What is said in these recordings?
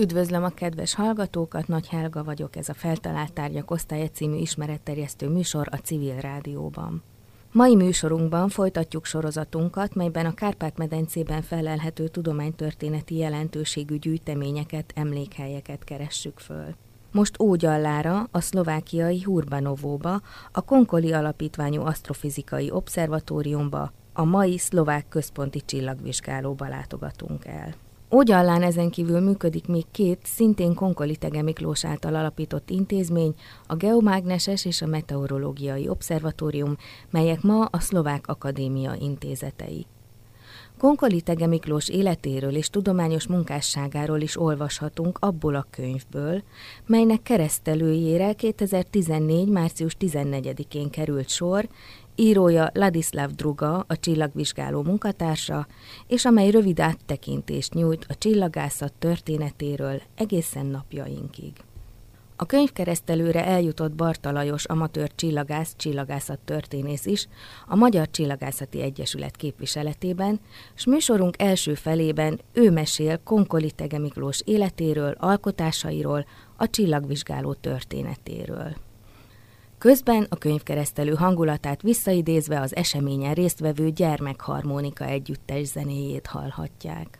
Üdvözlöm a kedves hallgatókat, Nagy Helga vagyok, ez a Feltalált Tárgyak Osztálya című ismeretterjesztő műsor a Civil Rádióban. Mai műsorunkban folytatjuk sorozatunkat, melyben a Kárpát-medencében felelhető tudománytörténeti jelentőségű gyűjteményeket, emlékhelyeket keressük föl. Most Ógyallára, a szlovákiai Hurbanovóba, a Konkoli Alapítványú Asztrofizikai Obszervatóriumba, a mai szlovák központi csillagvizsgálóba látogatunk el. Ógyallán ezen kívül működik még két, szintén Konkoli Tege Miklós által alapított intézmény, a Geomágneses és a Meteorológiai Obszervatórium, melyek ma a Szlovák Akadémia intézetei. Konkoli Tege Miklós életéről és tudományos munkásságáról is olvashatunk abból a könyvből, melynek keresztelőjére 2014. március 14-én került sor, írója Ladislav Druga, a csillagvizsgáló munkatársa, és amely rövid áttekintést nyújt a csillagászat történetéről egészen napjainkig. A könyvkeresztelőre eljutott Barta Lajos amatőr csillagász, csillagászat történész is, a Magyar Csillagászati Egyesület képviseletében, s műsorunk első felében ő mesél Konkoli Tege életéről, alkotásairól, a csillagvizsgáló történetéről. Közben a könyvkeresztelő hangulatát visszaidézve az eseményen résztvevő gyermekharmonika együttes zenéjét hallhatják.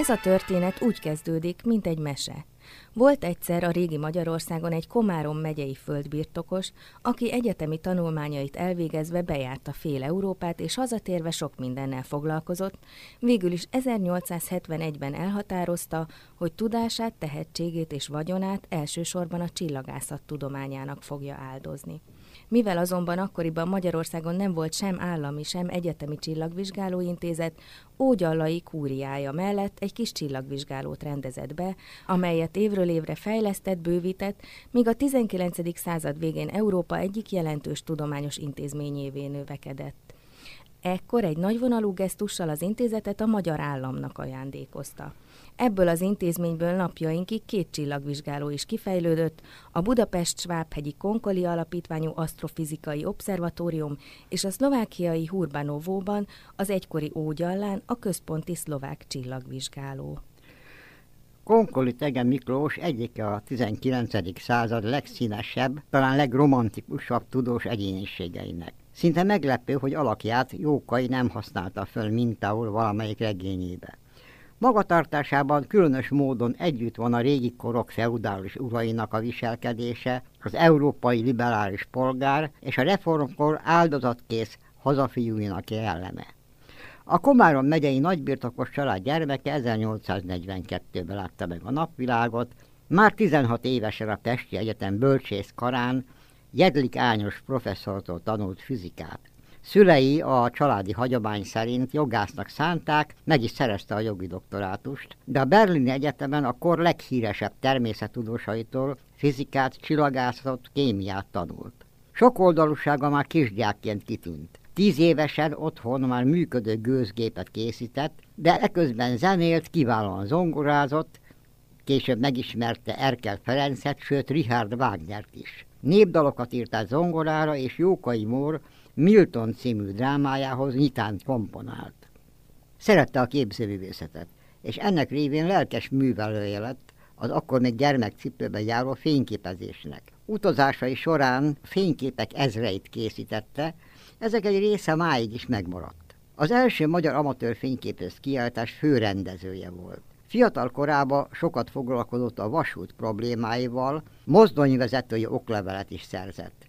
Ez a történet úgy kezdődik, mint egy mese. Volt egyszer a régi Magyarországon egy Komárom megyei földbirtokos, aki egyetemi tanulmányait elvégezve bejárta fél Európát, és hazatérve sok mindennel foglalkozott, végül is 1871-ben elhatározta, hogy tudását, tehetségét és vagyonát elsősorban a csillagászat tudományának fogja áldozni. Mivel azonban akkoriban Magyarországon nem volt sem állami, sem egyetemi csillagvizsgálóintézet, Ógyallai kúriája mellett egy kis csillagvizsgálót rendezett be, amelyet évről évre fejlesztett, bővített, míg a 19. század végén Európa egyik jelentős tudományos intézményévé növekedett. Ekkor egy nagyvonalú gesztussal az intézetet a magyar államnak ajándékozta. Ebből az intézményből napjainkig két csillagvizsgáló is kifejlődött, a Budapest Svábhegyi Konkoli Alapítványú Asztrofizikai Obszervatórium és a szlovákiai Hurbanovóban az egykori Ógyallán a központi szlovák csillagvizsgáló. Konkoli Tege Miklós egyike a 19. század legszínesebb, talán legromantikusabb tudós egyéniségeinek. Szinte meglepő, hogy alakját Jókai nem használta föl mintául valamelyik regényébe. Magatartásában különös módon együtt van a régi korok feudális urainak a viselkedése, az európai liberális polgár és a reformkor áldozatkész hazafiúinak jelleme. A Komárom megyei nagybirtokos család gyermeke 1842-ben látta meg a napvilágot, már 16 évesen a Pesti Egyetem bölcsész karán Jedlik Ányos professzortól tanult fizikát. Szülei a családi hagyomány szerint jogásznak szánták, meg is szerezte a jogi doktorátust, de a Berlini Egyetemen a kor leghíresebb természettudósaitól fizikát, csillagászatot, kémiát tanult. Sok oldalúsága már kisgyákként kitűnt. Tíz évesen otthon már működő gőzgépet készített, de eközben zenélt, kiválóan zongorázott, később megismerte Erkel Ferencet, sőt Richard Wagnert is. Népdalokat írt át zongorára, és Jókai Mór Milton című drámájához nyitánt komponált. Szerette a képzőművészetet, és ennek révén lelkes művelője lett az akkor még gyermekcipőben járó fényképezésnek. Utazásai során fényképek ezreit készítette, ezek egy része máig is megmaradt. Az első magyar amatőr fényképész kiállítás főrendezője volt. Fiatal korában sokat foglalkozott a vasút problémáival, mozdonyvezetői oklevelet is szerzett.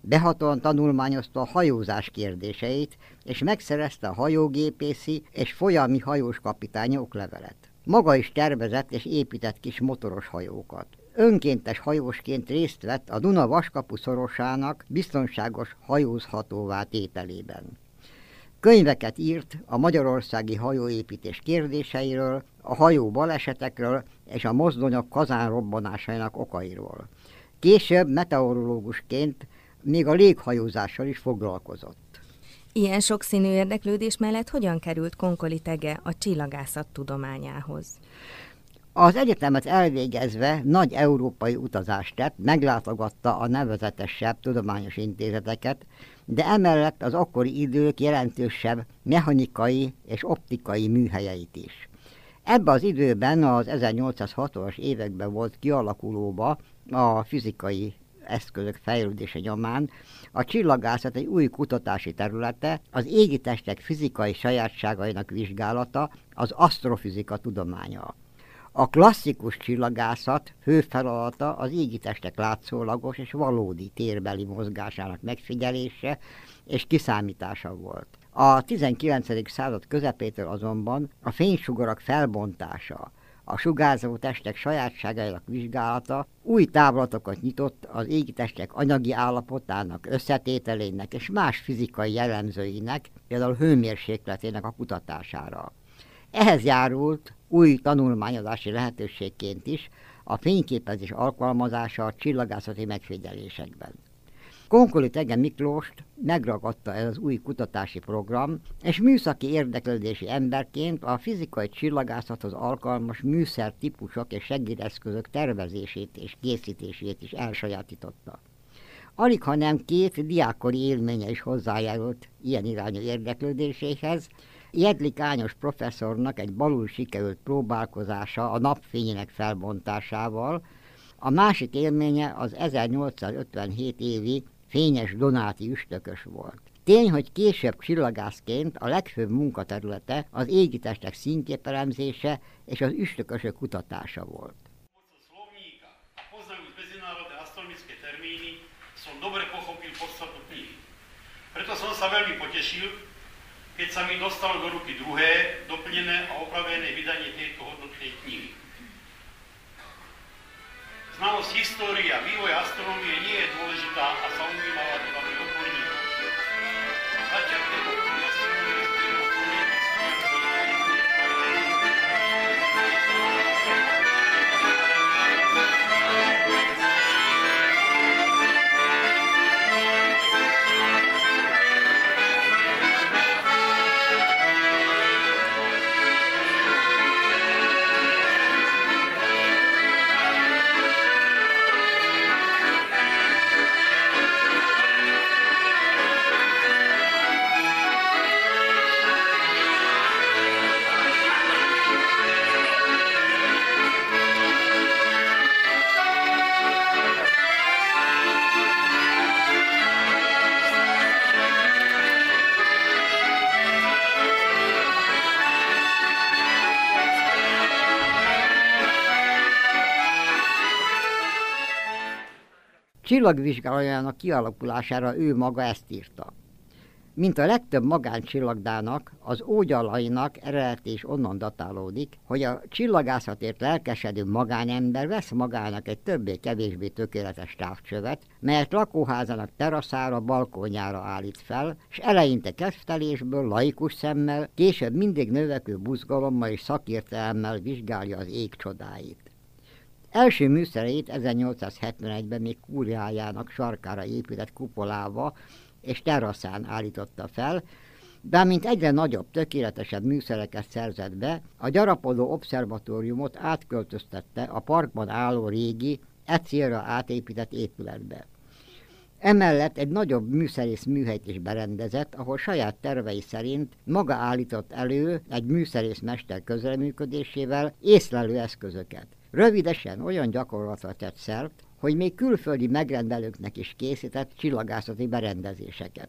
Behatóan tanulmányozta a hajózás kérdéseit, és megszerezte a hajógépészi és folyami hajós kapitány oklevelet. Maga is tervezett és épített kis motoros hajókat. Önkéntes hajósként részt vett a Duna vaskapu szorosának biztonságos hajózhatóvá tételében. Könyveket írt a magyarországi hajóépítés kérdéseiről, a hajó balesetekről és a mozdonyok kazánrobbanásainak okairól. Később meteorológusként még a léghajózással is foglalkozott. Ilyen sokszínű érdeklődés mellett hogyan került Konkoli Tege a csillagászat tudományához? Az egyetemet elvégezve nagy európai utazást tett, meglátogatta a nevezetesebb tudományos intézeteket, de emellett az akkori idők jelentősebb mechanikai és optikai műhelyeit is. Ebben az időben, az 1860-as években volt kialakulóba a fizikai eszközök fejlődése nyomán a csillagászat egy új kutatási területe, az égitestek fizikai sajátságainak vizsgálata, az asztrofizika tudománya. A klasszikus csillagászat fő feladata az égitestek látszólagos és valódi térbeli mozgásának megfigyelése és kiszámítása volt. A 19. század közepétől azonban a fénysugarak felbontása, a sugárzó testek sajátságainak vizsgálata új távlatokat nyitott az égitestek anyagi állapotának, összetételének és más fizikai jellemzőinek, például hőmérsékletének a kutatására. Ehhez járult új tanulmányozási lehetőségként is a fényképezés alkalmazása a csillagászati megfigyelésekben. Konkoli Tege Miklóst megragadta ez az új kutatási program, és műszaki érdeklődési emberként a fizikai csillagászathoz alkalmas műszer típusok és segédeszközök tervezését és készítését is elsajátította. Alig, hanem két diákori élménye is hozzájárult ilyen irányú érdeklődéséhez, Jedlik Ányos professzornak egy balul sikerült próbálkozása a napfényének felbontásával, a másik élménye az 1857 évi fényes Donáti üstökös volt. Tény, hogy később csillagászként a legfőbb munkaterülete az égitestek színképelemzése és az üstökösök kutatása volt. Preto som sa veľmi potešil, keď sa mi dostalo do ruky druhé, doplnené a opravené vydanie tejto hodnotnej knihy. Znalosť histórie a vývoj astronómie nie je dôležitá a zaujímavá pre odborníkov. Začiatok Csillagvizsgálójának kialakulására ő maga ezt írta. Mint a legtöbb magáncsillagdának, az ógyalainak eredet és onnan datálódik, hogy a csillagászatért lelkesedő magánember vesz magának egy többé-kevésbé tökéletes távcsövet, melyet lakóházának teraszára, balkonjára állít fel, és eleinte kezdtelésből, laikus szemmel, később mindig növekvő buzgalommal és szakértelemmel vizsgálja az ég csodáit. Első műszereit 1871-ben még kúriájának sarkára épített kupolába és teraszán állította fel, de mint egyre nagyobb, tökéletesebb műszereket szerzett be, a gyarapodó obszervatóriumot átköltöztette a parkban álló régi, e célra átépített épületbe. Emellett egy nagyobb műszerész műhelyt is berendezett, ahol saját tervei szerint maga állított elő egy műszerész mester közreműködésével észlelő eszközöket. Rövidesen olyan gyakorlatra tett szert, hogy még külföldi megrendelőknek is készített csillagászati berendezéseket.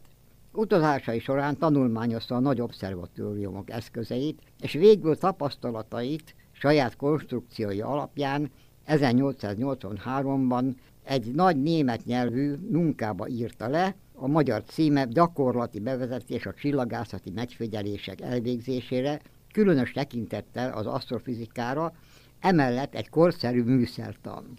Utazásai során tanulmányozta a nagy obszervatóriumok eszközeit, és végül tapasztalatait saját konstrukciói alapján 1883-ban egy nagy német nyelvű munkába írta le, a magyar címe gyakorlati bevezetés a csillagászati megfigyelések elvégzésére, különös tekintettel az asztrofizikára, emellett egy korszerű műszertan.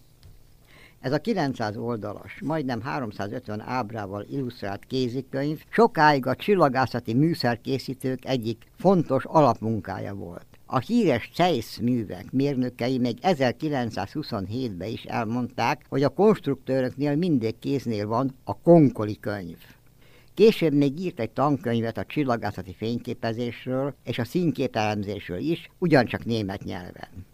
Ez a 900 oldalas, majdnem 350 ábrával illusztrált kézikönyv sokáig a csillagászati műszerkészítők egyik fontos alapmunkája volt. A híres Zeiss művek mérnökei még 1927-ben is elmondták, hogy a konstruktőröknél mindig kéznél van a konkoli könyv. Később még írt egy tankönyvet a csillagászati fényképezésről és a színképelemzésről is, ugyancsak német nyelven.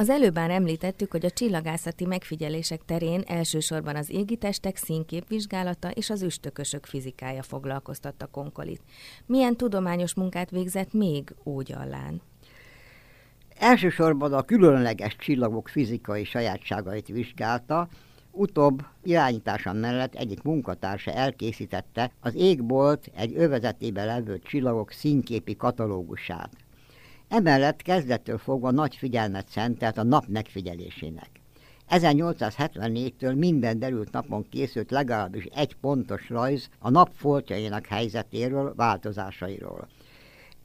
Az előbb már említettük, hogy a csillagászati megfigyelések terén elsősorban az égitestek színképvizsgálata és az üstökösök fizikája foglalkoztatta Konkolit. Milyen tudományos munkát végzett még Ógyallán? Elsősorban a különleges csillagok fizikai sajátságait vizsgálta, utóbb irányítása mellett egyik munkatársa elkészítette az égbolt egy övezetében levő csillagok színképi katalógusát. Emellett kezdettől fogva nagy figyelmet szentelt a nap megfigyelésének. 1874-től minden derült napon készült legalábbis egy pontos rajz a nap foltjainak helyzetéről, változásairól.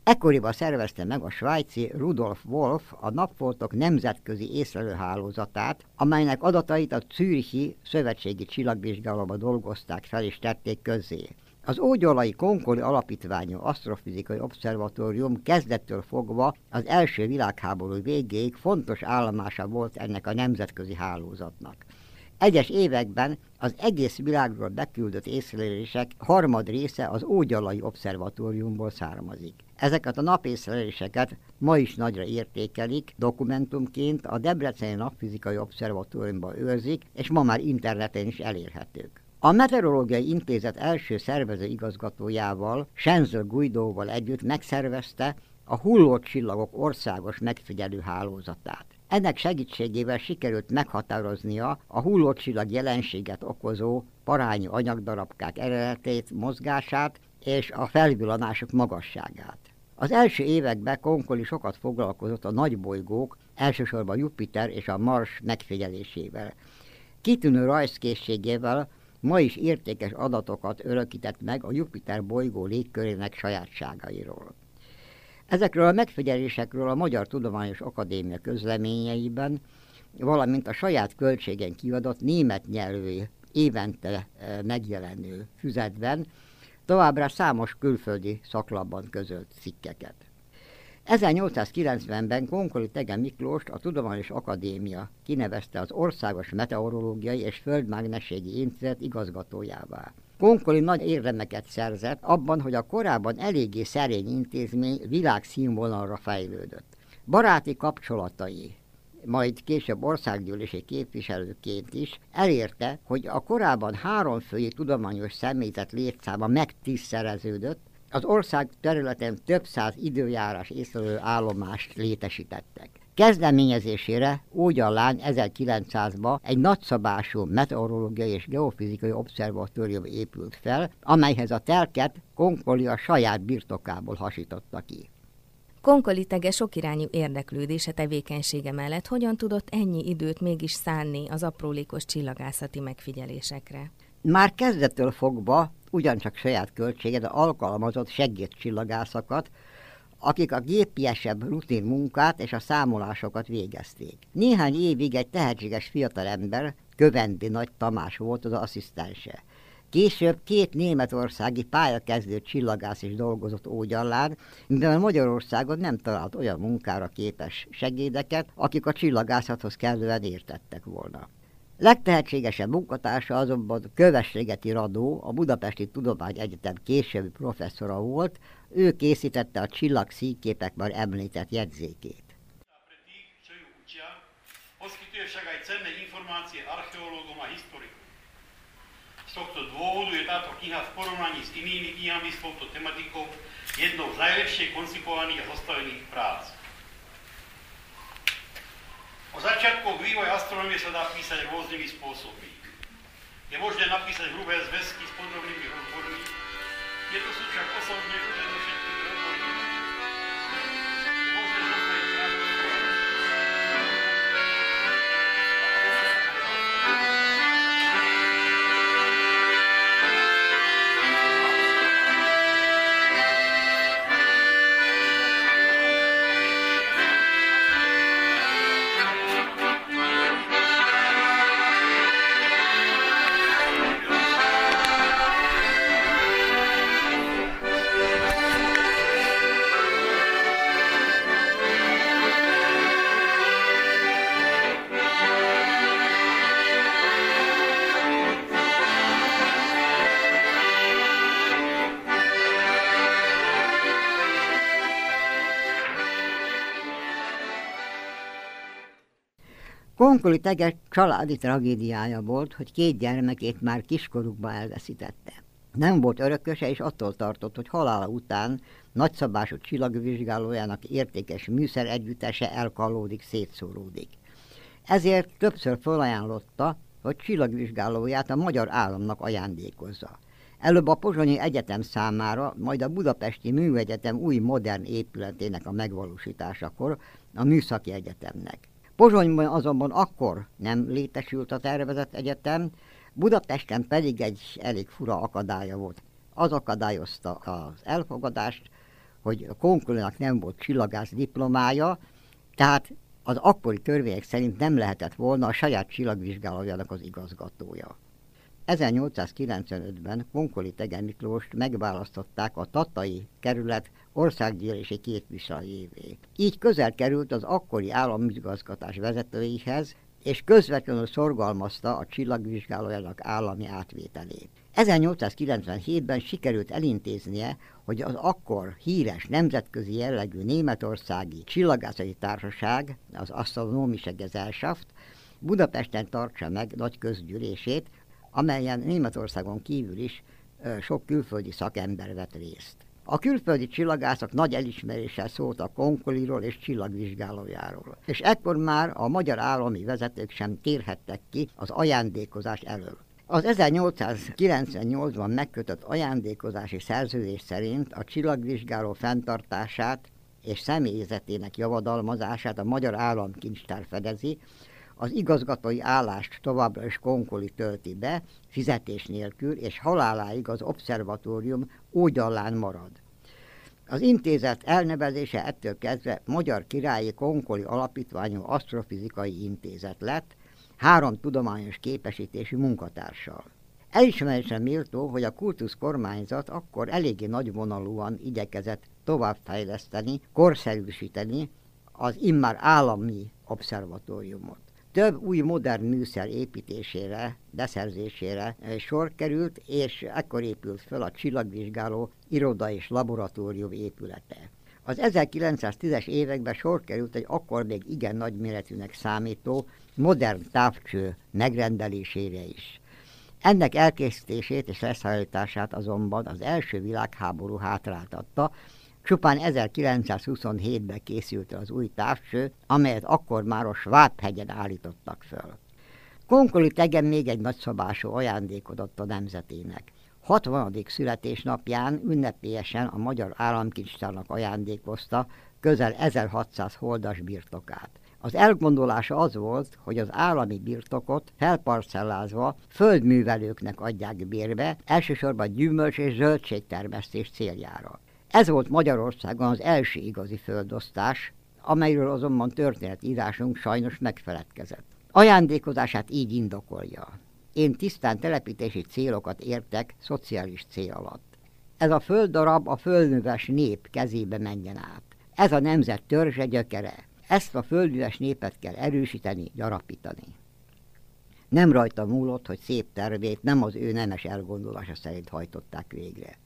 Ekkoriban szervezte meg a svájci Rudolf Wolf a napfoltok nemzetközi észlelőhálózatát, amelynek adatait a Zürichi Szövetségi Csillagvizsgálóba dolgozták fel és tették közzé. Az Ógyolai Konkoli Alapítványú Asztrofizikai Obszervatórium kezdettől fogva az első világháború végéig fontos állomása volt ennek a nemzetközi hálózatnak. Egyes években az egész világról beküldött észlelések harmad része az Ógyalai Obszervatóriumból származik. Ezeket a napészleléseket ma is nagyra értékelik, dokumentumként a Debreceni Napfizikai Obszervatóriumban őrzik, és ma már interneten is elérhetők. A Meteorológiai Intézet első szervező igazgatójával, Senzel Guidóval együtt megszervezte a hulló csillagok országos megfigyelő hálózatát. Ennek segítségével sikerült meghatároznia a hullócsillag jelenséget okozó parányi anyagdarabkák eredetét, mozgását és a felvillanások magasságát. Az első években Konkoli sokat foglalkozott a nagybolygók, elsősorban Jupiter és a Mars megfigyelésével. Kitűnő rajzkészségével ma is értékes adatokat örökített meg a Jupiter bolygó légkörének sajátságairól. Ezekről a megfigyelésekről a Magyar Tudományos Akadémia közleményeiben, valamint a saját költségen kiadott német nyelvű évente eh, megjelenő füzetben továbbra számos külföldi szaklapban közölt cikkeket. 1890-ben Konkoli Tege Miklóst a Tudományos Akadémia kinevezte az Országos Meteorológiai és Földmágnességi Intézet igazgatójává. Konkoli nagy érdemeket szerzett abban, hogy a korábban eléggé szerény intézmény világszínvonalra fejlődött. Baráti kapcsolatai, majd később országgyűlési képviselőként is elérte, hogy a korábban háromfői tudományos személyzet létszáma megtízszereződött, az ország területen több száz időjárás észlelő állomást létesítettek. Kezdeményezésére Ógyallány 1900-ban egy nagyszabású meteorológiai és geofizikai obszervatórium épült fel, amelyhez a telket Konkoli a saját birtokából hasította ki. Konkoli tege sokirányú érdeklődése tevékenysége mellett hogyan tudott ennyi időt mégis szánni az aprólékos csillagászati megfigyelésekre? Már kezdettől fogva ugyancsak saját költsége, de alkalmazott segédcsillagászakat, akik a gépiesebb rutin munkát és a számolásokat végezték. Néhány évig egy tehetséges fiatalember, Kövendi Nagy Tamás volt az asszisztense. Később két németországi pályakezdő csillagász is dolgozott Ógyallán, mivel Magyarországon nem talált olyan munkára képes segédeket, akik a csillagászathoz kellően értettek volna. Legtehetségesebb munkatársa azonban Kövességeti Radó, a Budapesti Tudományegyetem későbbi professzora volt, ő készítette a csillag színképekben említett jegyzékét. tohto dôvodu je táto kniha v porovnaní s inými knihami s touto tematikou jednou z najlepšie koncipovaných a zostavených prác. O začiatkoch vývoja astronomie sa dá písať rôznymi spôsobmi. Je možné napísať hrubé zväzky s podrobnými rozbormi, tieto sú však osobne všetkých Konkoli Teges családi tragédiája volt, hogy két gyermekét már kiskorukba elveszítette. Nem volt örököse, és attól tartott, hogy halála után nagyszabású csillagvizsgálójának értékes műszer együttese elkallódik, szétszóródik. Ezért többször felajánlotta, hogy csillagvizsgálóját a magyar államnak ajándékozza. Előbb a Pozsonyi Egyetem számára, majd a Budapesti Műegyetem új modern épületének a megvalósításakor a Műszaki Egyetemnek. Pozsonyban azonban akkor nem létesült a tervezett egyetem, Budapesten pedig egy elég fura akadálya volt. Az akadályozta az elfogadást, hogy a konkulinak nem volt csillagász diplomája, tehát az akkori törvények szerint nem lehetett volna a saját csillagvizsgálójának az igazgatója. 1895-ben Konkoli Tegen Miklóst megválasztották a Tatai kerület országgyűlési képviselőjévé. Így közel került az akkori államüzgazgatás vezetőihez, és közvetlenül szorgalmazta a csillagvizsgálójának állami átvételét. 1897-ben sikerült elintéznie, hogy az akkor híres nemzetközi jellegű németországi csillagászati társaság, az Astronomische Gesellschaft, Budapesten tartsa meg nagy közgyűlését, amelyen Németországon kívül is sok külföldi szakember vett részt. A külföldi csillagászok nagy elismeréssel szóltak Konkoliról és csillagvizsgálójáról, és ekkor már a magyar állami vezetők sem térhettek ki az ajándékozás elől. Az 1898-ban megkötött ajándékozási szerződés szerint a csillagvizsgáló fenntartását és személyzetének javadalmazását a Magyar Államkincstár fedezi, az igazgatói állást továbbra is Konkoli tölti be, fizetés nélkül, és haláláig az obszervatórium oldalán marad. Az intézet elnevezése ettől kezdve Magyar Királyi Konkoli Alapítványú Asztrofizikai Intézet lett, három tudományos képesítésű munkatársal. Elismerésre méltó, hogy a kultusz kormányzat akkor eléggé nagyvonalúan igyekezett továbbfejleszteni, korszerűsíteni az immár állami obszervatóriumot több új modern műszer építésére, beszerzésére sor került, és ekkor épült fel a csillagvizsgáló iroda és laboratórium épülete. Az 1910-es években sor került egy akkor még igen nagy méretűnek számító modern távcső megrendelésére is. Ennek elkészítését és leszállítását azonban az első világháború hátráltatta, Csupán 1927-ben készült az új távcső, amelyet akkor már a Schwab-hegyen állítottak föl. Konkoli Tegen még egy nagyszabású ajándékot adott a nemzetének. 60. születésnapján ünnepélyesen a Magyar Államkincstárnak ajándékozta közel 1600 holdas birtokát. Az elgondolása az volt, hogy az állami birtokot felparcellázva földművelőknek adják bérbe, elsősorban gyümölcs és zöldségtermesztés céljára. Ez volt Magyarországon az első igazi földosztás, amelyről azonban történetírásunk sajnos megfeledkezett. Ajándékozását így indokolja. Én tisztán telepítési célokat értek szociális cél alatt. Ez a földdarab a földműves nép kezébe menjen át. Ez a nemzet törzse gyökere. Ezt a földműves népet kell erősíteni, gyarapítani. Nem rajta múlott, hogy szép tervét nem az ő nemes elgondolása szerint hajtották végre.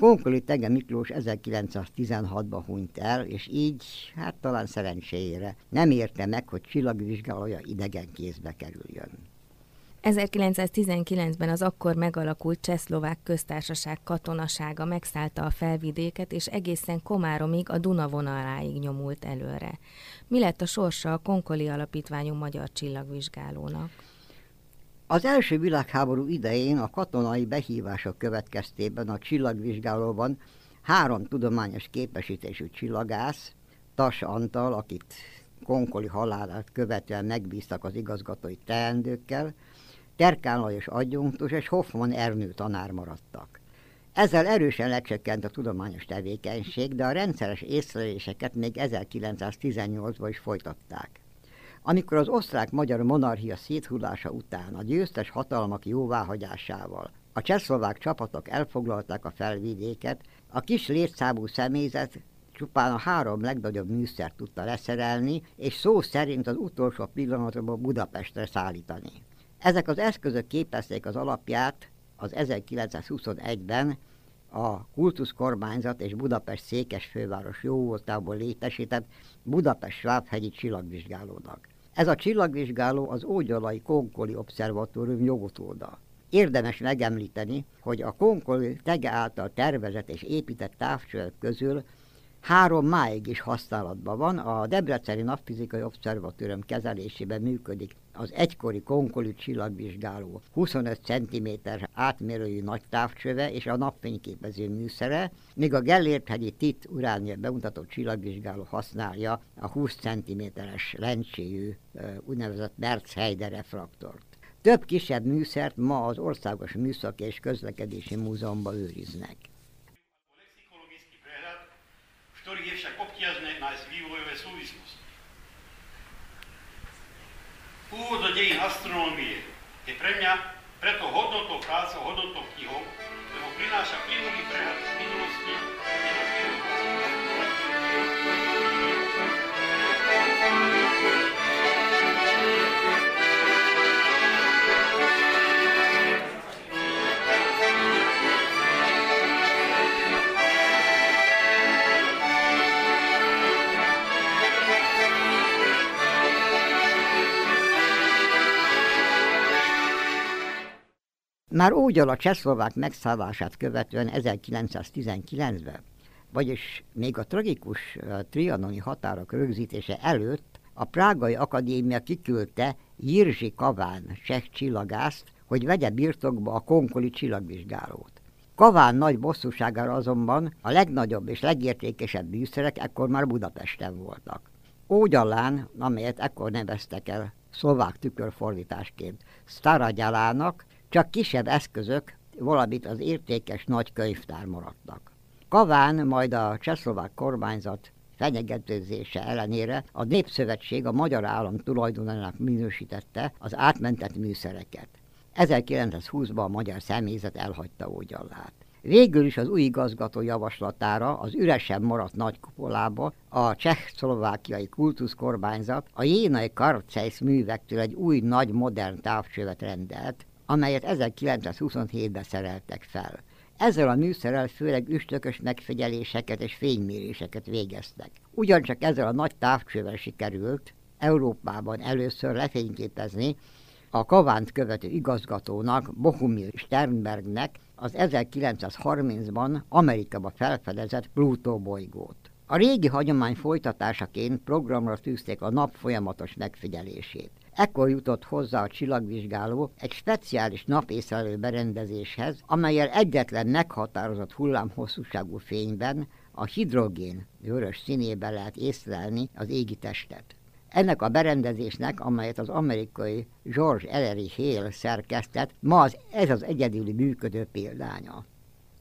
Konkoli Tege Miklós 1916-ban hunyt el, és így, hát talán szerencséjére, nem érte meg, hogy csillagvizsgálója idegen kézbe kerüljön. 1919-ben az akkor megalakult Csehszlovák köztársaság katonasága megszállta a felvidéket, és egészen Komáromig a Duna vonaláig nyomult előre. Mi lett a sorsa a Konkoli Alapítványú Magyar Csillagvizsgálónak? Az első világháború idején a katonai behívások következtében a csillagvizsgálóban három tudományos képesítésű csillagász, Tas Antal, akit Konkoli halálát követően megbíztak az igazgatói teendőkkel, Terkán Lajos adjunktus és Hoffman Ernő tanár maradtak. Ezzel erősen lecsökkent a tudományos tevékenység, de a rendszeres észleléseket még 1918-ban is folytatták. Amikor az osztrák-magyar monarchia széthullása után a győztes hatalmak jóváhagyásával a csehszlovák csapatok elfoglalták a felvidéket, a kis létszámú személyzet csupán a három legnagyobb műszert tudta leszerelni, és szó szerint az utolsó pillanatban Budapestre szállítani. Ezek az eszközök képezték az alapját az 1921-ben a kultuszkormányzat és Budapest székes főváros jóvoltából létesített Budapest Svábhegyi csillagvizsgálónak. Ez a csillagvizsgáló az Ógyalai Konkoli Obszervatórium jogutóda. Érdemes megemlíteni, hogy a Konkoli tege által tervezett és épített távcsövek közül három máig is használatban van. A Debreceni Napfizikai Obszervatórium kezelésében működik az egykori konkoli csillagvizsgáló 25 cm átmérőjű nagy távcsöve és a napfényképező műszere, míg a Gellért-hegyi TIT uránia bemutatott csillagvizsgáló használja a 20 cm-es lencséjű úgynevezett Merz-Heide refraktort. Több kisebb műszert ma az Országos Műszaki és Közlekedési Múzeumban őriznek. vývojové Úvod do dejín astronómie je pre mňa preto hodnotou práce, hodnotou knihou, lebo prináša plynulý prehľad z minulosti Már úgy a csehszlovák megszállását követően 1919-ben, vagyis még a tragikus trianoni határok rögzítése előtt a Prágai Akadémia kiküldte Jirzsi Kaván cseh csillagászt, hogy vegye birtokba a konkoli csillagvizsgálót. Kaván nagy bosszúságára azonban a legnagyobb és legértékesebb műszerek ekkor már Budapesten voltak. Ógyalán, amelyet ekkor neveztek el szlovák tükörfordításként Staragyalának, csak kisebb eszközök, valamit az értékes nagy könyvtár maradtak. Kaván majd a csehszlovák kormányzat fenyegetőzése ellenére a Népszövetség a magyar állam tulajdonának minősítette az átmentett műszereket. 1920-ban a magyar személyzet elhagyta Ógyallát. Végül is az új igazgató javaslatára az üresen maradt nagykupolába a cseh-szlovákiai kultuszkormányzat a jénai Karcejsz művektől egy új nagy modern távcsövet rendelt, amelyet 1927-ben szereltek fel. Ezzel a műszerrel főleg üstökös megfigyeléseket és fényméréseket végeztek. Ugyancsak ezzel a nagy távcsővel sikerült Európában először lefényképezni a Kavánt követő igazgatónak, Bohumil Sternbergnek az 1930-ban Amerikaba felfedezett Plutó bolygót. A régi hagyomány folytatásaként programra tűzték a nap folyamatos megfigyelését. Ekkor jutott hozzá a csillagvizsgáló egy speciális napészlelő berendezéshez, amelyel egyetlen meghatározott hullámhosszúságú fényben a hidrogén vörös színében lehet észlelni az égi testet. Ennek a berendezésnek, amelyet az amerikai George Ellery Hale szerkesztett, ma az, ez az egyedüli működő példánya.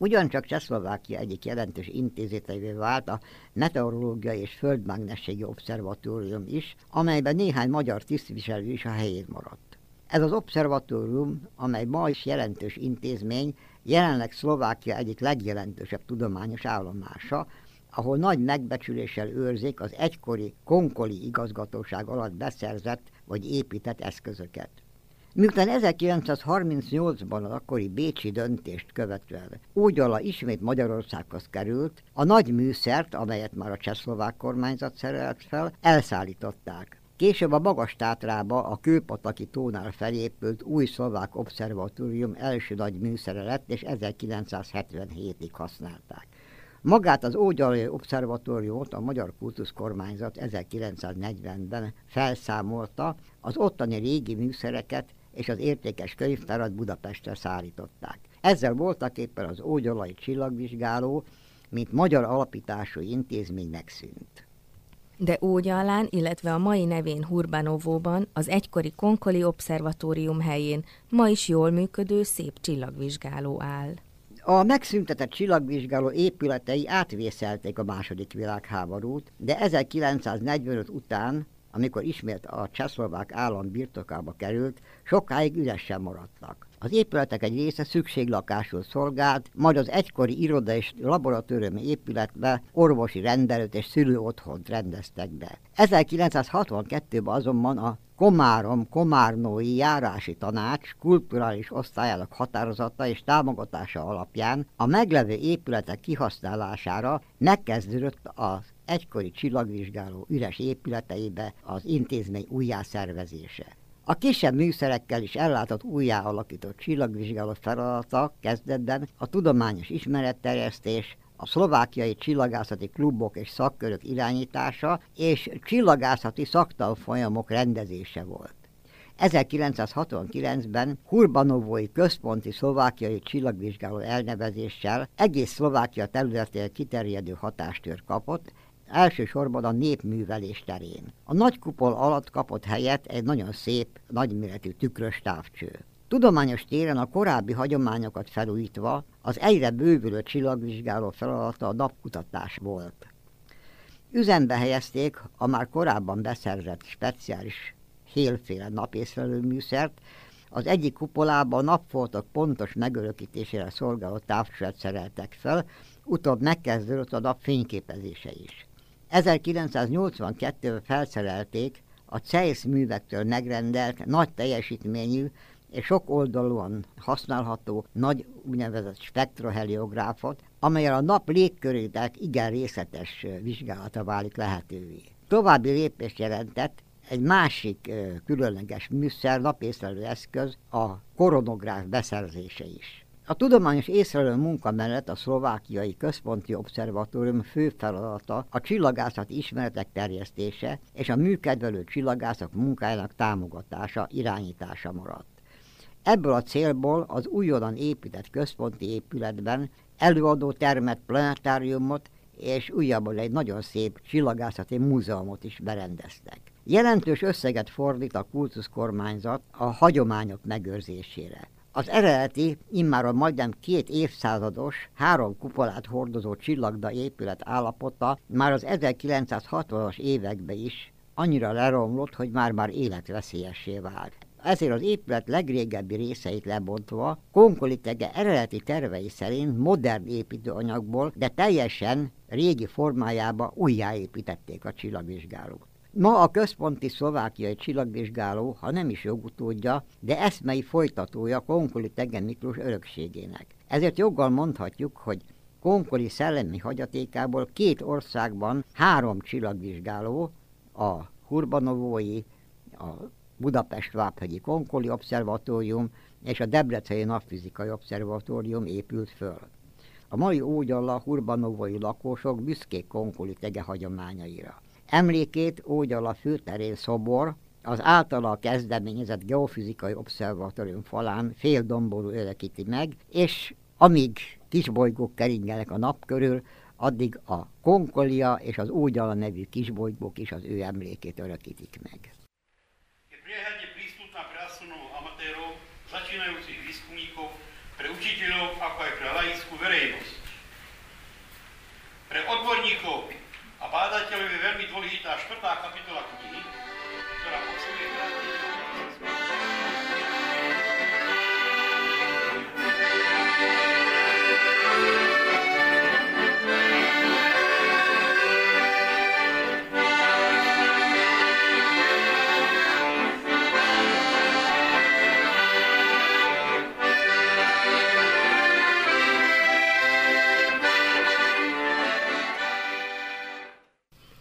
Ugyancsak Csehszlovákia egyik jelentős intézetévé vált a Meteorológiai és Földmágnességi Obszervatórium is, amelyben néhány magyar tisztviselő is a helyén maradt. Ez az obszervatórium, amely ma is jelentős intézmény, jelenleg Szlovákia egyik legjelentősebb tudományos állomása, ahol nagy megbecsüléssel őrzik az egykori konkoli igazgatóság alatt beszerzett vagy épített eszközöket. Miután 1938-ban az akkori bécsi döntést követően Ógyala ismét Magyarországhoz került, a nagy műszert, amelyet már a csehszlovák kormányzat szerelt fel, elszállították. Később a Magas Tátrába a Kőpataki tónál felépült új szlovák obszervatórium első nagy műszere lett, és 1977-ig használták. Magát az Ógyalai Obszervatóriumot a Magyar Kultuszkormányzat 1940-ben felszámolta, az ottani régi műszereket és az értékes könyvtárat Budapestre szállították. Ezzel voltak éppen az Ógyalai Csillagvizsgáló, mint magyar alapítású intézmény megszűnt de Ógyalán, illetve a mai nevén Hurbanovóban, az egykori Konkoli Obszervatórium helyén ma is jól működő szép csillagvizsgáló áll. A megszüntetett csillagvizsgáló épületei átvészelték a második világháborút, de 1945 után, amikor ismét a csehszlovák állam birtokába került, sokáig üresen maradtak. Az épületek egy része szükséglakásul szolgált, majd az egykori iroda és laboratórium épületbe orvosi rendelőt és szülő otthont rendeztek be. 1962-ben azonban a Komárom Komárnói Járási Tanács kulturális osztályának határozata és támogatása alapján a meglevő épületek kihasználására megkezdődött az egykori csillagvizsgáló üres épületeibe az intézmény újjászervezése. A kisebb műszerekkel is ellátott újjáalakított csillagvizsgáló feladata kezdetben a tudományos ismeretterjesztés, a szlovákiai csillagászati klubok és szakkörök irányítása és csillagászati szaktanfolyamok rendezése volt. 1969-ben Hurbanovói központi szlovákiai csillagvizsgáló elnevezéssel egész Szlovákia területére kiterjedő hatástör kapott, elsősorban a népművelés terén. A nagy kupol alatt kapott helyet egy nagyon szép, nagyméretű tükrös távcső. Tudományos téren a korábbi hagyományokat felújítva az egyre bővülő csillagvizsgáló feladata a napkutatás volt. Üzembe helyezték a már korábban beszerzett speciális hélféle napészlelő műszert, az egyik kupolában a napfoltok pontos megörökítésére szolgáló távcsövet szereltek fel, utóbb megkezdődött a nap fényképezése is. 1982-ben felszerelték a CEISZ művektől megrendelt nagy teljesítményű és sok oldalúan használható nagy úgynevezett spektroheliográfot, amelyel a nap légkörének igen részletes vizsgálata válik lehetővé. További lépést jelentett egy másik különleges műszer, napészlelő eszköz, a koronográf beszerzése is. A tudományos észlelő munka mellett a szlovákiai központi obszervatórium fő feladata a csillagászati ismeretek terjesztése és a műkedvelő csillagászok munkájának támogatása, irányítása maradt. Ebből a célból az újonnan épített központi épületben előadó termet, planetáriumot és újabban egy nagyon szép csillagászati múzeumot is berendeztek. Jelentős összeget fordít a kultuszkormányzat a hagyományok megőrzésére. Az eredeti, immáron majdnem két évszázados, három kupolát hordozó csillagda épület állapota már az 1960-as években is annyira leromlott, hogy már-már életveszélyessé vált. Ezért az épület legrégebbi részeit lebontva Konkolitege eredeti tervei szerint modern építőanyagból, de teljesen régi formájába újjáépítették a csillagvizsgálót. Ma a központi szlovákiai csillagvizsgáló, ha nem is jogutódja, de eszmei folytatója Konkoli Tegen Miklós örökségének. Ezért joggal mondhatjuk, hogy Konkoli szellemi hagyatékából két országban három csillagvizsgáló, a Hurbanovói, a Budapest Váphegyi Konkoli Obszervatórium és a Debreceni Napfizikai Obszervatórium épült föl. A mai ógyalla hurbanovói lakosok büszkék Konkoli tege hagyományaira. Emlékét Ógyala főterén szobor, az általa kezdeményezett geofizikai obszervatórium falán fél domború örökíti meg, és amíg kisbolygók keringenek a nap körül, addig a Konkolia és az Ógyala nevű kisbolygók is az ő emlékét örökítik meg. pre učiteľov, ako aj pre laickú verejnosť. Pre odborníkov a bádateľov je veľmi dôležitá štvrtá kapitola knihy,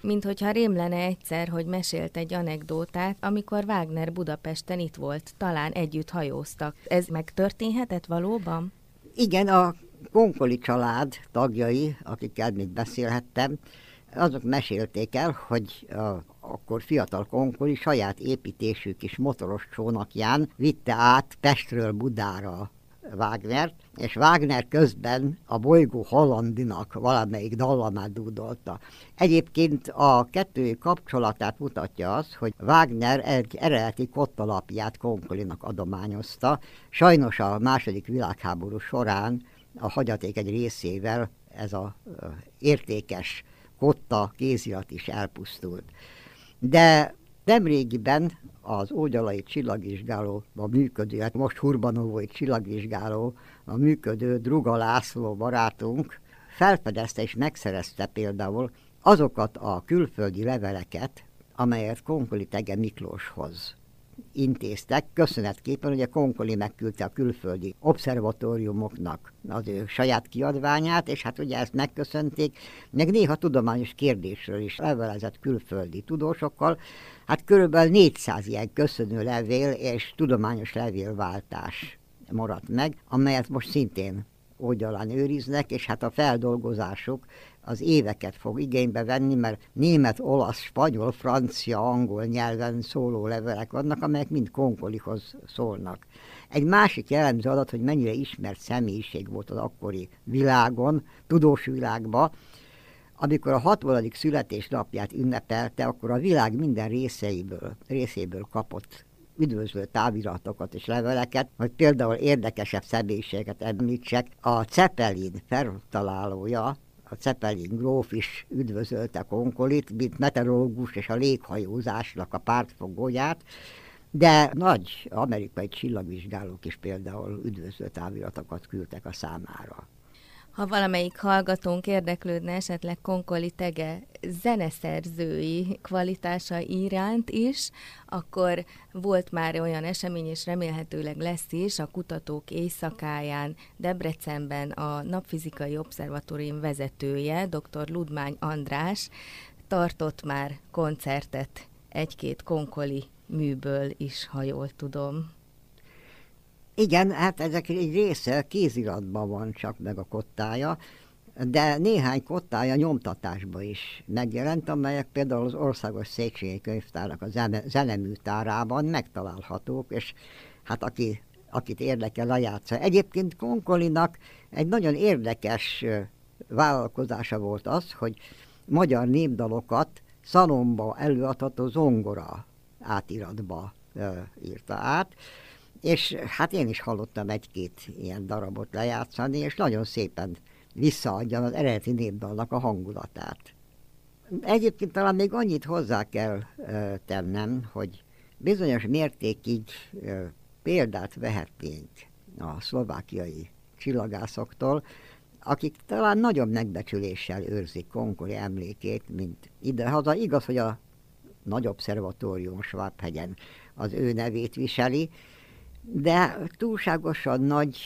mint hogyha rém lenne egyszer, hogy mesélt egy anekdótát, amikor Wagner Budapesten itt volt, talán együtt hajóztak. Ez megtörténhetett valóban? Igen, a Konkoli család tagjai, akikkel még beszélhettem, azok mesélték el, hogy a, akkor fiatal Konkoli saját építésű kis motoros csónakján vitte át Pestről Budára Wagnert, és Wagner közben a bolygó Hollandinak valamelyik dallamát dúdolta. Egyébként a kettő kapcsolatát mutatja az, hogy Wagner egy eredeti kottalapját Konkolinak adományozta. Sajnos a második világháború során a hagyaték egy részével ez a értékes kotta kézirat is elpusztult. De nemrégiben az ógyalai a működő, hát most Hurbanovói a működő Druga László barátunk felfedezte és megszerezte például azokat a külföldi leveleket, amelyet Konkoli Tege Miklóshoz intéztek, köszönetképpen, a Konkoli megküldte a külföldi obszervatóriumoknak az ő saját kiadványát, és hát ugye ezt megköszönték, meg néha tudományos kérdésről is levelezett külföldi tudósokkal, hát körülbelül 400 ilyen köszönő levél és tudományos levélváltás maradt meg, amelyet most szintén oldalán őriznek, és hát a feldolgozásuk az éveket fog igénybe venni, mert német, olasz, spanyol, francia, angol nyelven szóló levelek vannak, amelyek mind Konkolihoz szólnak. Egy másik jellemző adat, hogy mennyire ismert személyiség volt az akkori világon, tudós világban, amikor a 60. születésnapját ünnepelte, akkor a világ minden részeiből, részéből kapott üdvözlő táviratokat és leveleket, hogy például érdekesebb személyiséget említsek. A Zeppelin feltalálója, a Zeppelin gróf is üdvözölte Konkolit, mint meteorológus és a léghajózásnak a pártfogóját, de nagy amerikai csillagvizsgálók is például üdvözlő táviratokat küldtek a számára. Ha valamelyik hallgatónk érdeklődne esetleg Konkoli Tege zeneszerzői kvalitása iránt is, akkor volt már olyan esemény, és remélhetőleg lesz is a kutatók éjszakáján Debrecenben a Napfizikai Obszervatórium vezetője, dr. Ludmány András tartott már koncertet egy-két konkoli műből is, ha jól tudom. Igen, hát ezek egy része kéziratban van csak meg a kottája, de néhány kottája nyomtatásba is megjelent, amelyek például az Országos Széchenyi Könyvtárnak a zene, zeneműtárában megtalálhatók, és hát aki, akit érdekel, lejátsza. Egyébként Konkolinak egy nagyon érdekes vállalkozása volt az, hogy magyar népdalokat szalomba előadható zongora átiratba írta át, és hát én is hallottam egy-két ilyen darabot lejátszani, és nagyon szépen visszaadja az eredeti népdalnak a hangulatát. Egyébként talán még annyit hozzá kell tennem, hogy bizonyos mértékig példát vehetnénk a szlovákiai csillagászoktól, akik talán nagyobb megbecsüléssel őrzik Konkori emlékét, mint idehaza. Igaz, hogy a nagy obszervatórium Schwab-hegyen az ő nevét viseli, de túlságosan nagy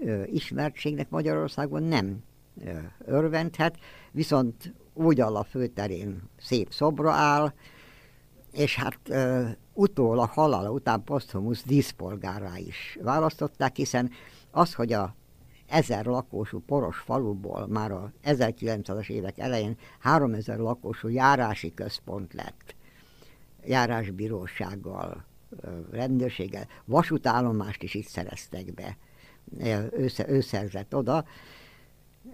ö, ismertségnek Magyarországon nem ö, örvendhet, viszont úgy a főterén szép szobra áll, és hát ö, utólag halála után poszthumusz díszpolgárá is választották, hiszen az, hogy a ezer lakósú poros faluból már a 1900-as évek elején 3000 lakósú járási központ lett, járásbírósággal, rendőrséggel, vasútállomást is itt szereztek be, ő, ő szerzett oda,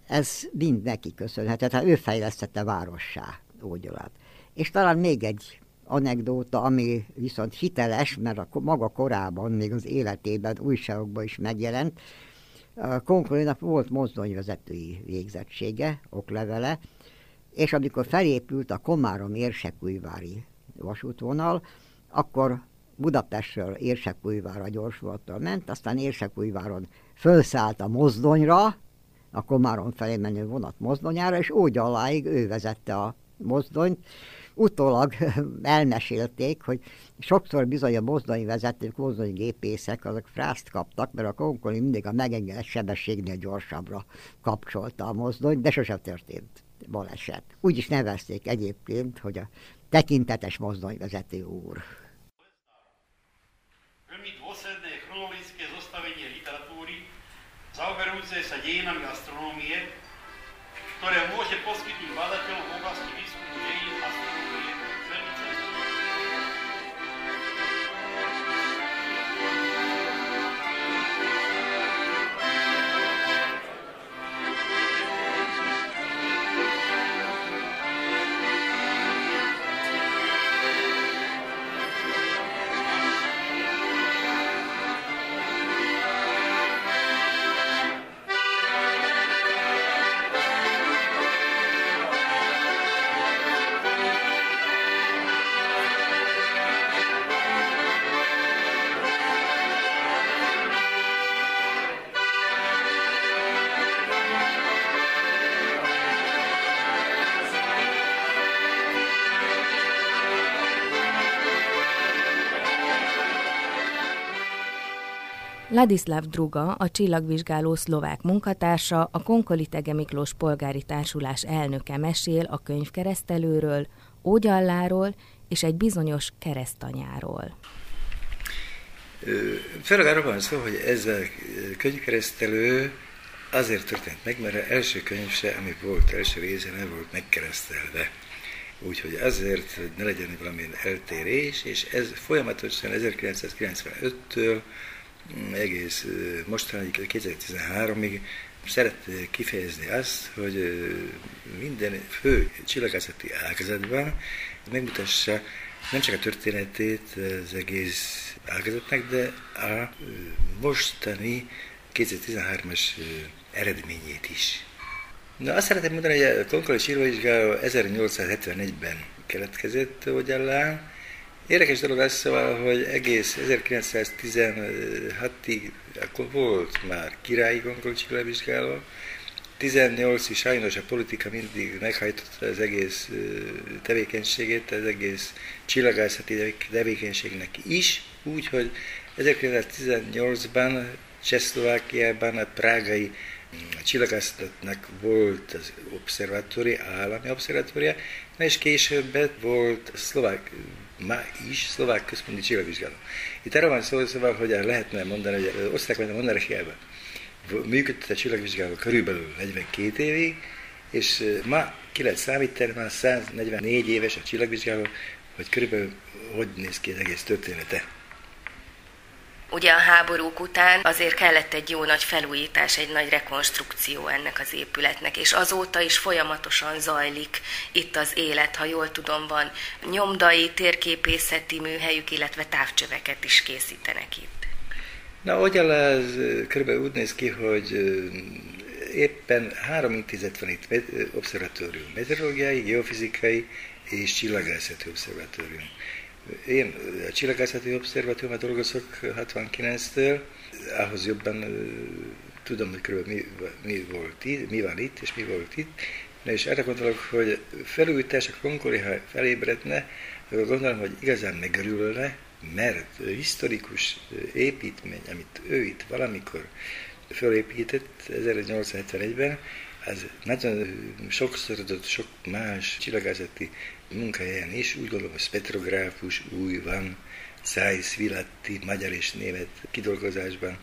ez mind neki köszönhetett, hát ő fejlesztette várossá Ógyolát. És talán még egy anekdóta, ami viszont hiteles, mert a maga korában, még az életében újságokban is megjelent, Konkolinak volt mozdonyvezetői végzettsége, oklevele, és amikor felépült a Komárom érsekújvári vasútvonal, akkor Budapestről Érsekújvára gyorsulattal ment, aztán Érsekújváron fölszállt a mozdonyra, a Komáron felé menő vonat mozdonyára, és úgy aláig ő vezette a mozdonyt. Utólag elmesélték, hogy sokszor bizony a mozdonyi vezetők, mozdonyi gépészek, azok frászt kaptak, mert a konkoli mindig a megengedett sebességnél gyorsabbra kapcsolta a mozdonyt, de sosem történt baleset. Úgy is nevezték egyébként, hogy a tekintetes mozdonyvezető úr. Dôsledné chronologické zostavenie literatúry, zaoberujúce sa dejinami astronómie, ktoré môže poskytnúť badateľom v oblasti výskumu Ladislav Druga, a csillagvizsgáló szlovák munkatársa, a Konkoli Tege Miklós Polgári Társulás elnöke mesél a könyvkeresztelőről, Ógyalláról és egy bizonyos keresztanyáról. Főleg arról van szó, hogy ez a könyvkeresztelő azért történt meg, mert az első könyv se, ami volt első része, nem volt megkeresztelve. Úgyhogy azért, hogy ne legyen valamilyen eltérés, és ez folyamatosan 1995-től egész mostanáig, 2013-ig szeret kifejezni azt, hogy minden fő csillagászati ágazatban megmutassa nem csak a történetét az egész ágazatnak, de a mostani 2013-as eredményét is. Na azt szeretném mondani, hogy a Konkoli Csillagvizsgáló 1871-ben keletkezett Ogyallán, Érdekes dolog az szóval, hogy egész 1916-ig akkor volt már királyi konkursi levizsgáló, 18 is sajnos a politika mindig meghajtotta az egész tevékenységét, az egész csillagászati tevékenységnek is, úgyhogy 1918-ban Csehszlovákiában a prágai csillagászatnak volt az obszervatória, állami obszervatória, és később volt szlovák ma is szlovák központi csillagvizsgáló. Itt arra van szó, szóval, hogy lehetne mondani, hogy osztrák vagy a monarchiában működött a csillagvizsgáló körülbelül 42 évig, és ma ki lehet számítani, már 144 éves a csillagvizsgáló, hogy körülbelül hogy néz ki az egész története. Ugye a háborúk után azért kellett egy jó nagy felújítás, egy nagy rekonstrukció ennek az épületnek, és azóta is folyamatosan zajlik itt az élet, ha jól tudom, van nyomdai, térképészeti műhelyük, illetve távcsöveket is készítenek itt. Na, ugyan ez körülbelül úgy néz ki, hogy éppen három intézet van itt, obszervatórium, meteorológiai, geofizikai és csillagászati obszervatórium. Én a Csillagászati Obszervatóriumban dolgozok 69-től, ahhoz jobban tudom, hogy kb. Mi, mi, volt itt, mi van itt, és mi volt itt. Na és erre gondolok, hogy felújítás a Konkoli, ha felébredne, akkor gondolom, hogy igazán megörülne, mert historikus építmény, amit ő itt valamikor felépített 1871-ben, az nagyon sokszor adott sok más csillagászati munkahelyen is, úgy gondolom, hogy spetrográfus új van, Zeiss, Vilatti, magyar és német kidolgozásban,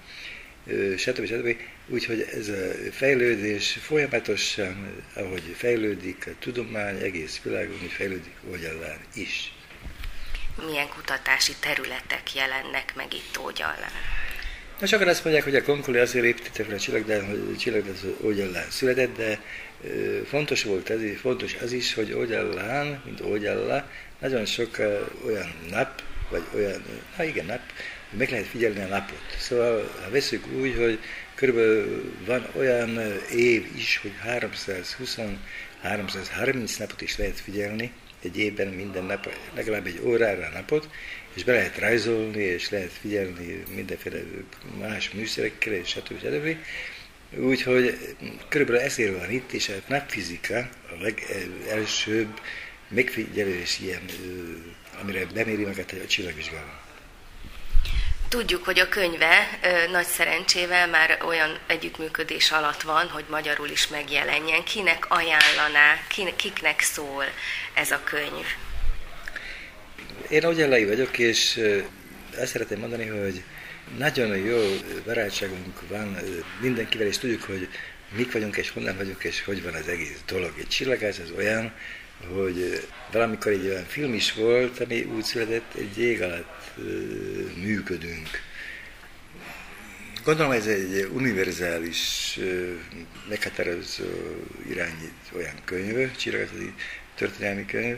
stb. stb. Úgyhogy ez a fejlődés folyamatosan, ahogy fejlődik a tudomány egész világon, úgy fejlődik Ogyallán is. Milyen kutatási területek jelennek meg itt Ogyallán? Na, sokan azt mondják, hogy a Konkoli azért építette fel a csillagdán, hogy a Ogyallán született, de fontos volt ez, fontos az is, hogy Ogyallán, mint Ogyalla, nagyon sok olyan nap, vagy olyan, na igen, nap, hogy meg lehet figyelni a napot. Szóval, ha veszük úgy, hogy körülbelül van olyan év is, hogy 320, 330 napot is lehet figyelni, egy évben minden nap, legalább egy órára a napot, és be lehet rajzolni, és lehet figyelni mindenféle más műszerekkel, és stb. stb. Úgyhogy körülbelül ezért van itt, és a napfizika a legelsőbb megfigyelés ilyen, amire beméri magát a csillagvizsgáló. Tudjuk, hogy a könyve nagy szerencsével már olyan együttműködés alatt van, hogy magyarul is megjelenjen. Kinek ajánlaná, kiknek szól ez a könyv? Én Ogyellai vagyok, és ezt szeretném mondani, hogy nagyon jó barátságunk van mindenkivel, és tudjuk, hogy mik vagyunk, és honnan vagyunk, és hogy van az egész dolog. Egy csillagász az olyan, hogy valamikor egy olyan film is volt, ami úgy született, egy jég alatt működünk. Gondolom ez egy univerzális, meghatározó irányít olyan könyv, csillagászati történelmi könyv,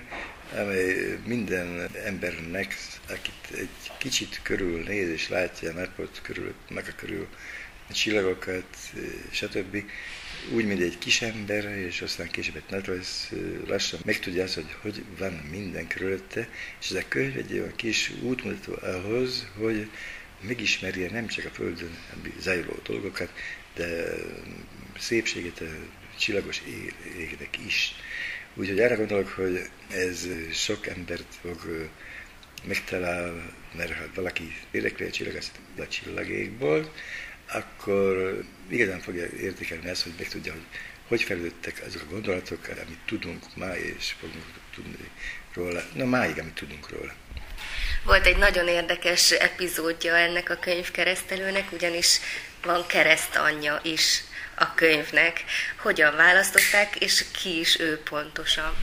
amely minden embernek, akit egy kicsit körülnéz és látja a napot körül, meg a körül, a csillagokat, stb. Úgy, mint egy kis ember, és aztán később egy nagy lesz, lassan megtudja azt, hogy hogy van minden körülötte, és ez a könyv egy olyan kis útmutató ahhoz, hogy megismerje nem csak a Földön zajló dolgokat, de szépséget a csillagos égnek is. Úgyhogy arra gondolok, hogy ez sok embert fog megtalál, mert ha valaki érdekli a csillagászat a csillagégból, akkor igazán fogja értékelni ezt, hogy megtudja, hogy hogy fejlődtek azok a gondolatok, amit tudunk ma, és fogunk tudni róla. Na, máig, amit tudunk róla. Volt egy nagyon érdekes epizódja ennek a könyvkeresztelőnek, ugyanis van keresztanyja is a könyvnek. Hogyan választották, és ki is ő pontosan?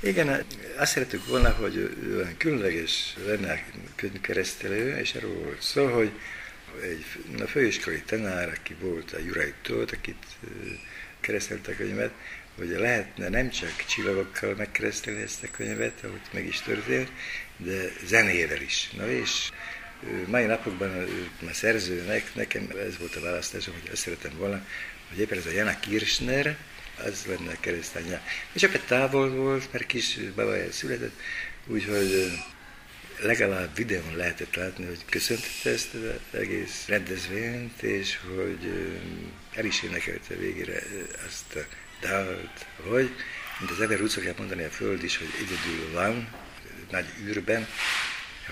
Igen, azt szeretük volna, hogy ő különleges lenne könyvkeresztelő, és erről volt szó, hogy egy a főiskolai tanár, aki volt a Jurai Tóth, akit keresztelte a könyvet, hogy lehetne nem csak csillagokkal megkeresztelni ezt a könyvet, ahogy meg is történt, de zenével is. Na és mai napokban a szerzőnek, nekem ez volt a választásom, hogy azt szeretem volna, hogy éppen ez a Jana Kirchner, az lenne a keresztanyja. És akkor távol volt, mert kis babája született, úgyhogy legalább videón lehetett látni, hogy köszöntette ezt az egész rendezvényt, és hogy el is énekelte végére azt a dalt, hogy, mint az ember úgy szokják mondani a Föld is, hogy egyedül van, nagy űrben,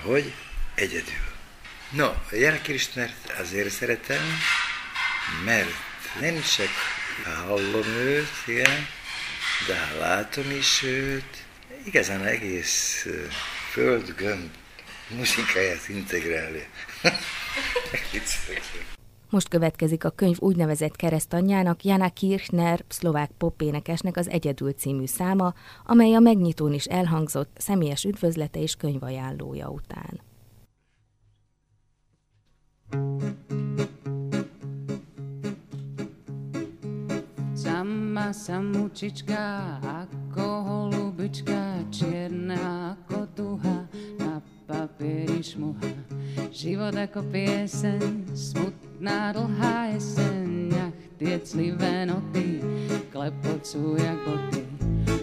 hogy egyedül. No, Jana Kirchnert azért szeretem, mert nem csak hallom őt, igen, de látom is őt, igazán egész földgömb muzsikáját integrálja. Most következik a könyv úgynevezett keresztanyjának, Jana Kirchner, szlovák popénekesnek az Egyedül című száma, amely a megnyitón is elhangzott személyes üdvözlete és könyvajánlója után. Sama samučička ako holubička, čierna ako tuha, na papieri šmuha. Život ako pieseň, smutná dlhá jeseň, ach tie clivé noty, klepocú jak boty.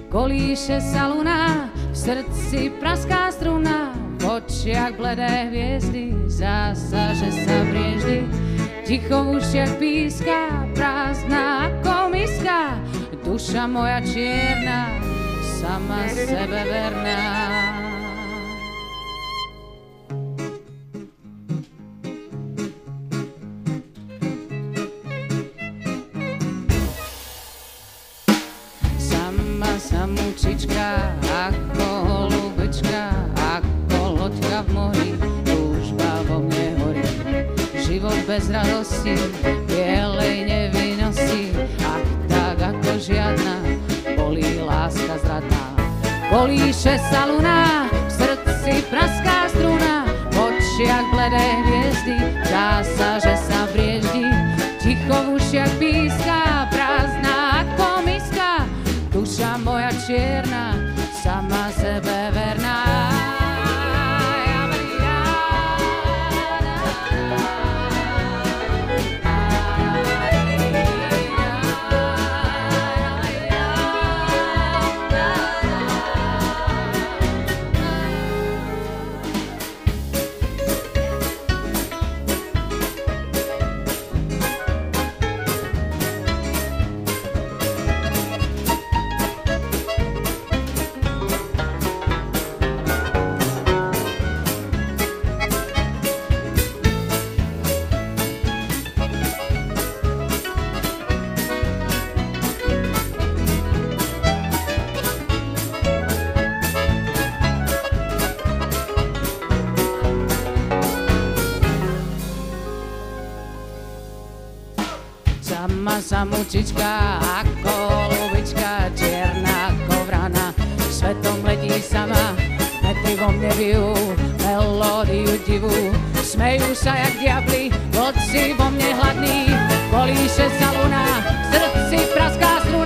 Kolíše sa luna, v srdci praská struna, v očiach bledé hviezdy, zasa, že sa brieždy, Ticho už jak píska, prázdna ako miska, duša moja čierna, sama sebe verná. Bez radosti, bielej nevinnosti, ach tak ako žiadna, bolí láska zradná. Kolíše sa luna, v srdci praská struna, v očiach bledé Samučička ako lubička čierna kovrana. Svetom letí sama, metry vo mne bijú melódiu divú. Smejú sa jak diabli, vodci vo mne hladný Kolíše sa luna, srdci praská struna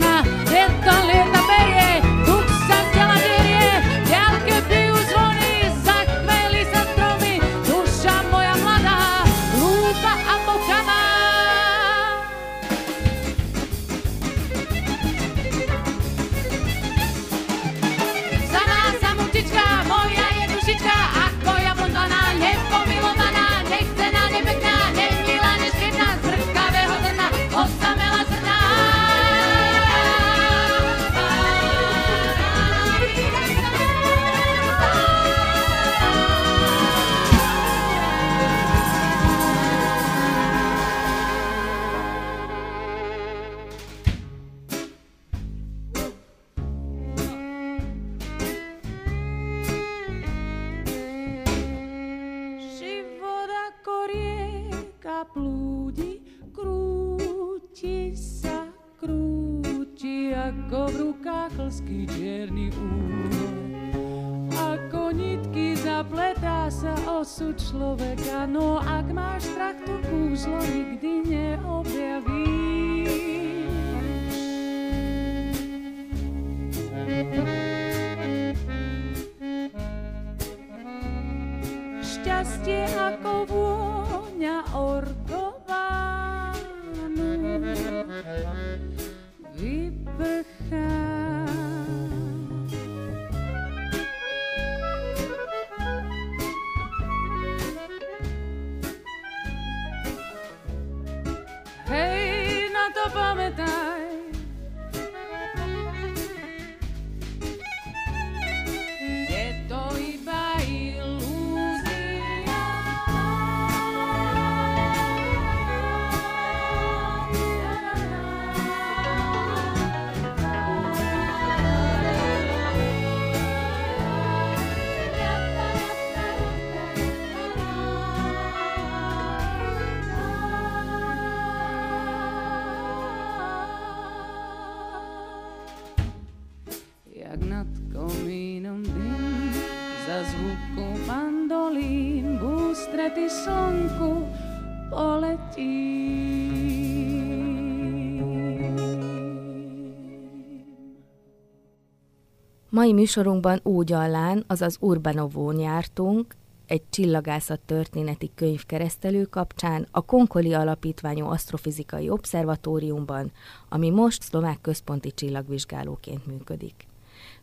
Mai műsorunkban Ógyallán, azaz Urbanovón jártunk, egy csillagászat történeti könyv keresztelő kapcsán a Konkoli Alapítványú Asztrofizikai Obszervatóriumban, ami most szlovák központi csillagvizsgálóként működik.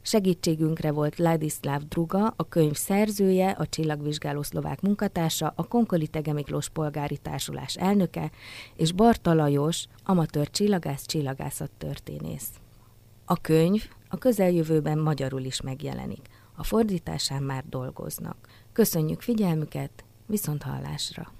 Segítségünkre volt Ladislav Druga, a könyv szerzője, a csillagvizsgáló szlovák munkatársa, a Konkoli Tege Miklós Polgári Társulás elnöke, és Barta Lajos, amatőr csillagász, csillagászat történész. A könyv a közeljövőben magyarul is megjelenik. A fordításán már dolgoznak. Köszönjük figyelmüket, viszont hallásra!